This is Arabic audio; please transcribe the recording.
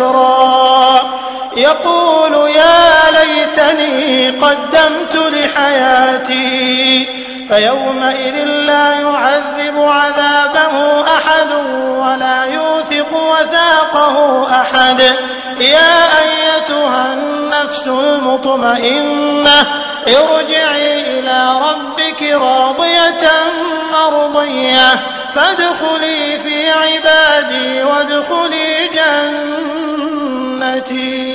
الذكرى يقول يا ليتني قدمت لحياتي فيومئذ لا يعذب عذابه أحد ولا يوثق وثاقه أحد. يا أيتها النفس المطمئنة ارجعي إلى ربك راضية مرضية فادخلي في عبادي Almighty.